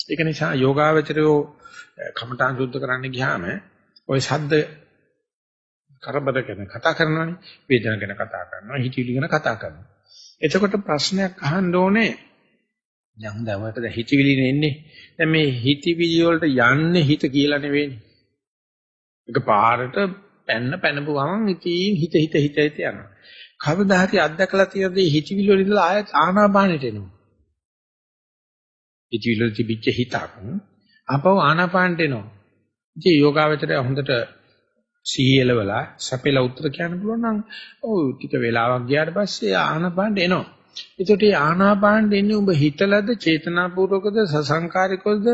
ඒක නිසා යෝගාවචරයෝ කමඨාන් සුද්ධ කරන්න ගියාම ওই ශබ්ද කරබර ගැන කතා කරනවානේ වේදන ගැන කතා කරනවා හිතවිලි ගැන කතා කරනවා. එතකොට ප්‍රශ්නයක් අහන්න ඕනේ. දැන් දැවට දැන් හිතවිලි නෙන්නේ. දැන් මේ හිතවිලි වලට යන්නේ හිත කියලා නෙවෙයිනේ ඒක පාරට පැන්න පැනපුවම ඉතින් හිත හිත හිත හිත යනවා. කවදා හරි අත්දකලා තියෙන දේ හිතවිලි වල ඉඳලා ආයත් ආනාපානෙට එනවා. හිතවිලි වල තිබිච්ච හිතක් අපව ආනාපානට එනවා ඉතින් යෝගාවචරය හොඳට සීයලවලා සපෙලා උත්තර කියන්න පුළුවන් නම් ඔව් ටික වෙලාවක් ගියාට පස්සේ ආනාපානට එනවා. ඒකට මේ ආනාපානට එන්නේ ඔබ හිතලද චේතනාපූර්වකද සසංකාරිකවද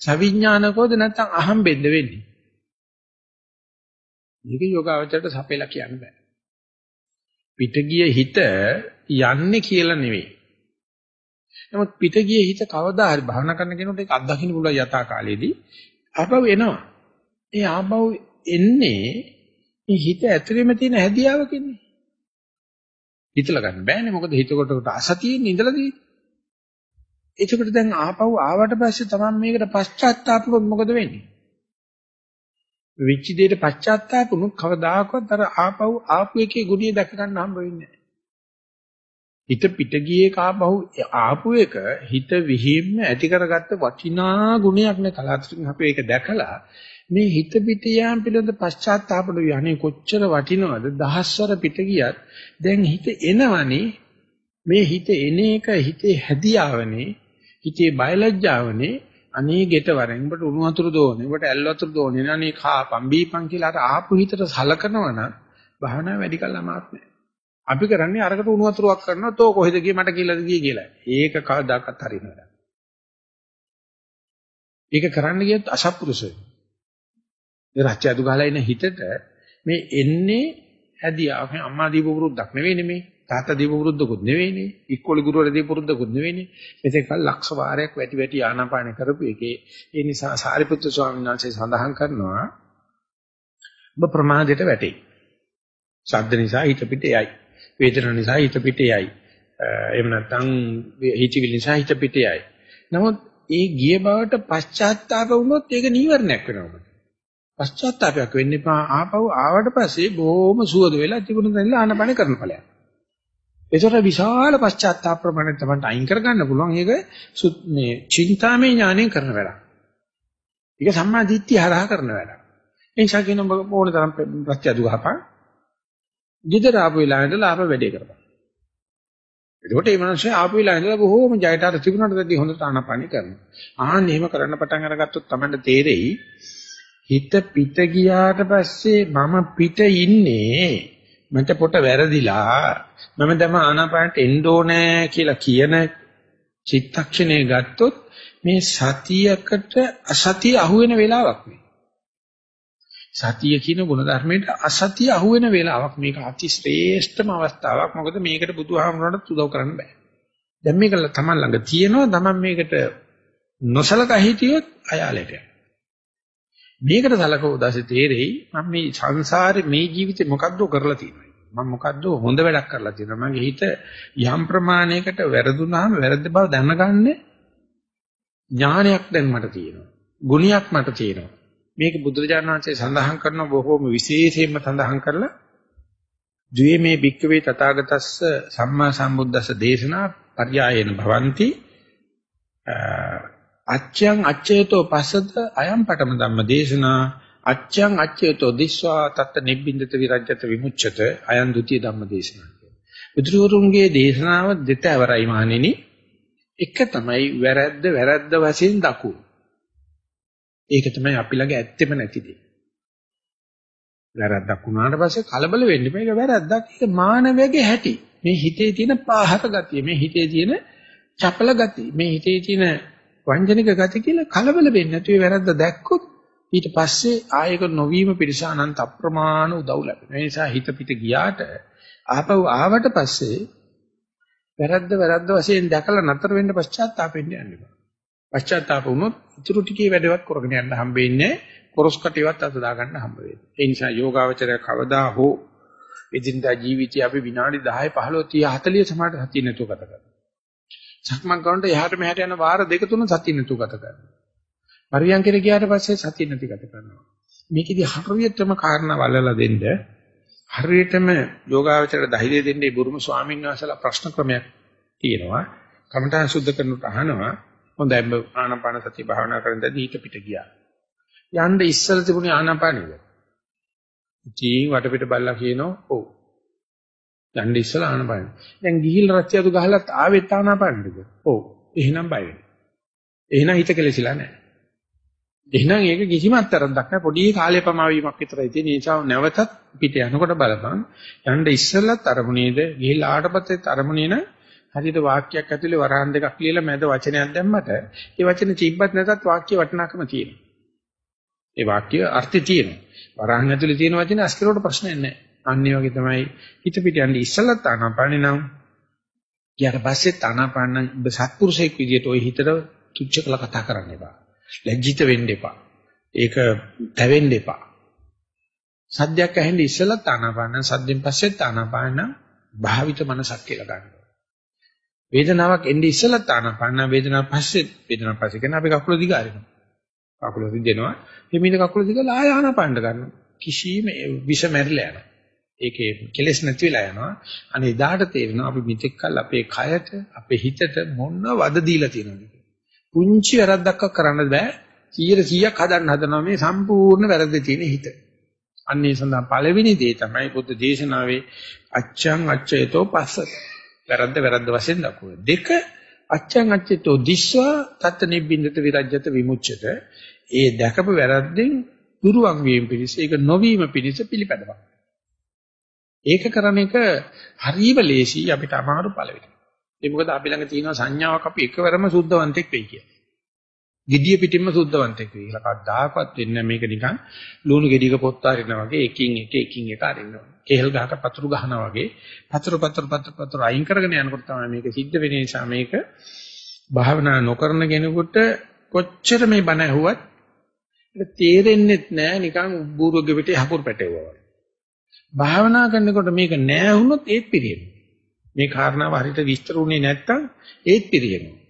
සවිඥානිකවද නැත්නම් අහම්බෙන්ද වෙන්නේ? මේක යෝගාවචරයට සපෙලා කියන්න බෑ. පිටගිය හිත යන්නේ කියලා නෙවෙයි. නමුත් පිටගිය හිත කවදා හරි භාවනා කරන කෙනෙකුට ඒක අත්දකින්න පුළුවන් යථා කාලයේදී ආපහු එනවා. ඒ ආපහු එන්නේ මේ හිත ඇතුළෙම තියෙන හැදියාවකින්නේ. හිතලා ගන්න බෑනේ මොකද හිත කොට කොට අසතියින් ඉඳලා තියෙන්නේ. ඒකට දැන් ආපහු ආවට පස්සේ තමයි මේකට පශ්චාත්තාපුනොත් මොකද වෙන්නේ? විචි දෙයට පශ්චාත්තාපුනොත් කවදාකවත් අර ආපහු ආපු එකේ ගුණය දැක ගන්න හම්බ වෙන්නේ නැහැ. හිත පිට ගියේ කාපහු ආපු එක හිත විහිම්ම ඇති කරගත්ත වටිනා ගුණයක් නේ කලාතුරකින් අපි ඒක දැකලා. මේ හිත පිට යාම පිළිබඳ පශ්චාත්තාපඩු යන්නේ කොච්චර වටිනවද? දහස්වර පිට ගියත් දැන් හිත එනවනේ. මේ හිත එන එක හිතේ හැදියාවනේ. හිතේ බයලජ්ජාවනේ. අනේ ගෙට වරෙන් උඹට උණු වතුර දෝනේ උඹට ඇල් වතුර දෝනේ නනේ කාපම් බීපම් කියලා අර ආපු හිතට සලකනවනම් භාවනාව වැඩි කල් අමාරු නෑ. අපි කරන්නේ අරකට උණු වතුරක් කරනවා තෝ කොහෙද ගියේ? මට කියලාද ගියේ? කියලා. ඒක කවදාකවත් හරියන්නේ නැහැ ඒක කරන්න ගියත් අසත්පුරුෂයෝ. ඒ රච්ච අතු ගහලා ඉන හිතට මේ එන්නේ හැදියාව අම්මා දීපු වරුද්දක් නෙවෙයිනේ මේ. තාත්තා දීපු වරුද්දකුත් නෙවෙයිනේ ඉක්කොලි ගුරුවරයා දීපු වරුද්දකුත් නෙවෙයිනේ මේක ලක්ෂ වාරයක් වැටි වැටි ආනාපාන කරපු එකේ ඒ නිසා සාරිපුත්‍ර ස්වාමීන් වහන්සේ සඳහන් කරනවා ඔබ ප්‍රමාදයට වැටේ ශබ්ද නිසා හිත පිට යයි. වේදනා නිසා හිත පිට යයි එහෙම නැත්නම් හිතවිලි නිසා හිත පිට යයි නමුත් ඒ ගිය බවට පශ්චාත්තාප වුණොත් ඒක නීවරණයක් වෙනවා පශ්චාත්තාවයක් වෙන්න එපා ආපහු ආවට පස්සේ බොහොම සුවද වෙලා තිබුණ දෙල්ල ආනපන කරන ඵලයක්. ඒතර විශාල පශ්චාත්තාප ප්‍රමාණය තමයි අයින් කරගන්න පුළුවන්. ඒක මේ චින්තාමය ඥාණයෙන් කරන වැඩක්. ඒක සම්මා දිට්ඨිය හරහා කරන වැඩක්. ඒ නිසා කියන ඕන තරම් ප්‍රත්‍යදු ගහපන්. ගෙදර ආපු වෙලාවෙ ඉඳලා ආපහු වැඩේ කරපන්. එතකොට මේ මිනිස්සු ආපු වෙලාවෙ ඉඳලා බොහොම ජයට අර තිබුණාට දැඩි හොඳට ආනපනි කරනවා. ආන්න එහෙම කරන්න පටන් අරගත්තොත් තමයි තේරෙයි හිත පිට ගියාට පස්සේ මම පිට ඉන්නේ මට පොට වැරදිලා මම දැන් ආනාපානට එන්න ඕනේ කියලා කියන චිත්තක්ෂණය ගත්තොත් මේ සතියකට අසතිය අහුවෙන වෙලාවක් මේ සතිය කියන ගුණ ධර්මයට අසතිය අහුවෙන වෙලාවක්. මේක අති ශ්‍රේෂ්ඨම අවස්ථාවක්. මොකද මේකට බුදුහාමුදුරන්ට උදව් කරන්න බෑ. දැන් මේක තමන් ළඟ තියෙනවා. තමන් මේකට නොසලකා හිටියොත් අයාලට යනවා. මේකට සලකව දැසේ තේරෙයි මම මේ සංසාරේ මේ ජීවිතේ මොකද්ද කරලා තියෙන්නේ. මම මොකද්ද හොඳ වැඩක් කරලා තියෙනවා. මගේ හිත යම් ප්‍රමාණයකට වැරදුනාම වැරද්ද බව දැනගන්න ඥානයක් දැන් මට තියෙනවා. ගුණයක් මට තියෙනවා. මේක බුදුරජාණන් වහන්සේ සඳහන් කරන බොහෝම විශේෂයෙන්ම සඳහන් කරලා ද්වේමේ භික්කවේ තථාගතස්ස සම්මා සම්බුද්දස්ස දේශනා පර්යායන භවಂತಿ අච්ඡං අච්ඡේතෝ පස්සද අයම් පඨම ධම්ම දේශනා අච්ඡං අච්ඡේතෝ දිස්වා තත්ත නිබ්බින්දත විරජ්‍යත විමුච්ඡත අයම් ဒ ුතිය ධම්ම දේශනා. බුදුරුවරුන්ගේ දේශනාව දෙතවරයි මහණෙනි. එක තමයි වැරද්ද වැරද්ද වශයෙන් දකු ඒක තමයි අපි ළඟ ඇත්තෙම නැති දේ වැරද්දක් වුණාට පස්සේ කලබල වෙන්න එපා ඒක වැරද්දක් ඒක මානවයාගේ හැටි මේ හිතේ තියෙන පාහක ගතිය මේ හිතේ තියෙන චපල ගතිය මේ හිතේ තියෙන වංජනික ගති කියලා කලබල වෙන්නේ නැතුව වැරද්ද දැක්කොත් ඊට පස්සේ ආයක නොවීම පිරිස අනන්ත අප්‍රමාණ උදව් ලැබෙනවා. ඒ නිසා හිත පිට ගියාට ආපහු ආවට පස්සේ වැරද්ද වැරද්ද වශයෙන් දැකලා නතර වෙන්න පශ්චාත්තාපෙන්න යන්න එපා. පශ්චාත්තාප වුණොත් ඉතුරු ටිකේ වැඩවත් කරගෙන යන්න හම්බෙන්නේ කොරස් කටියවත් අත දාගන්න හම්බ වෙන්නේ. ඒ නිසා යෝගාවචරය කවදා හෝ එදිනදා ජීවිතය අපි විනාඩි 10 15 30 40 සමාට හතිය නැතුව ගත කරනවා. සක්මන් කරනකොට එහාට මෙහාට යන වාර දෙක තුන සතිය නැතුව ගත කරනවා. පරියන්කෙට ගියාට පස්සේ සතිය නැති ගත කරනවා. මේකෙදි හරියටම කාරණා වලලා දෙන්න හරියටම යෝගාවචරයට ධෛර්යය දෙන්නේ බුරුම ස්වාමීන් වහන්සේලා ප්‍රශ්න ක්‍රමයක් තියෙනවා. කමඨාන් සුද්ධ කරනකොට අහනවා හොඳයි ආනාපාන සතිය භාවනා කරනදී ඊට පිට ගියා. යන්න ඉස්සල තිබුණේ ආනාපානෙද? ඉතින් වටපිට බල්ලා කියනවා ඔව්. යන්න ඉස්සල ආනාපානෙ. දැන් ගිහිල්ලා රච්චියතු ගහලත් ආවෙත් ආනාපානෙද? ඔව්. එහෙනම් බය වෙන්න. එහෙනම් හිත කෙලෙසිලා නැහැ. එහෙනම් ඒක කිසිම අත්තරක් නැහැ පොඩි කාලේ පමාවීමක් විතරයි තියෙන නිසා නැවතත් පිට යනකොට බලපන් යන්න ඉස්සෙල්ලත් අරමුණේද ගිහිල්ලා ආටපතේ අරමුණේ න හරියට වාක්‍යයක් ඇතුලේ වරහන් දෙකක් ලියලා මැද වචනයක් දැම්මට ඒ වචනේ තිබ්බත් නැතත් වාක්‍ය වටිනාකම තියෙනවා ඒ වාක්‍ය අර්ථය තියෙනවා වරහන් ඇතුලේ තියෙන වචනේ අස්කරවට ප්‍රශ්නයක් නැහැ අන්න ඒ වගේ තමයි හිත පිට යන්නේ ඉස්සෙල්ලත් ආනාපානේ නම් ඊට පස්සේ ආනාපාන ඔබ සත්පුරුෂයෙක් විදිහට ওই හිතට තුච්ච කළ කතා කරන්න එපා ලැජ්ජිත වෙන්න එපා. ඒක තැවෙන්න එපා. සද්දයක් ඇහෙන්න ඉස්සෙල්ලත් ආනාපාන සද්දෙන් පස්සෙත් ආනාපාන භාවිත මනසක් කියලා ගන්නවා. වේදනාවක් එන්නේ ඉස්සෙල්ලත් ආනාපාන වේදනාව පස්සෙත් වේදනාව පස්සේ කියන අපි කකුල දිග අරිනවා. කකුල දිගනවා. හිමින කකුල දිගලා ආය ආනාපානට ගන්නවා. කිසිම විෂ මැරිලා යනවා. ඒකේ කෙලෙස් නැති වෙලා යනවා. අනේ එදාට තේරෙනවා අපි මෙතෙක් කල් අපේ කයට අපේ හිතට මොන වද දීලා තියෙනවද පුංචි වැරද්දක් කරන්න බෑ 100ක් හදන්න හදනවා මේ සම්පූර්ණ වැරද්ද තියෙන හිත. අන්නේ සඳහා පළවෙනි දේ තමයි බුද්ධ දේශනාවේ අච්ඡං අච්ඡේතෝ පස්ස. වැරද්ද වැරද්ද වශයෙන් දක්වන්නේ. දෙක අච්ඡං අච්ඡේතෝ දිස්වා තත් නිබ්බින්දත විරජ්‍යත විමුච්ඡත. ඒ දැකපු වැරද්දෙන් දුරුවන් වීම පිණිස ඒක නොවීම පිණිස පිළිපැදවක්. ඒක කරන එක හරිම ලේසි අපිට අමාරු පළවෙනි. ඒ මොකද අපි ළඟ තියෙන සංඥාවක් අපි එකවරම සුද්ධවන්තෙක් වෙයි කියලා. Gediya pitimma සුද්ධවන්තෙක් වෙයි කියලා කවදාකවත් වෙන්නේ මේක නිකන් ලුණු ගෙඩියක පොත් අරිනා වගේ එකින් එක එකින් එක අරිනවා. කේල් ගහක පතුරු ගහනවා වගේ පතුරු පතුරු පතුරු පතුරු අයින් කරගෙන යනකොට තමයි මේක සිද්ධ වෙන්නේ නිසා මේක භාවනා නොකරන කෙනෙකුට කොච්චර මේ බණ ඇහුවත් ඒක තේරෙන්නේ නැහැ නිකන් බූරුවගේ පිටේ හකුරු පැටවුවා වගේ. භාවනා කරනකොට මේක නැහැ වුණොත් ඒත් පිළියෙන්නේ. මේ කාරණාව හරියට විස්තර වුණේ නැත්තම් ඒත් පිරියෙනවා.